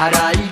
Caralho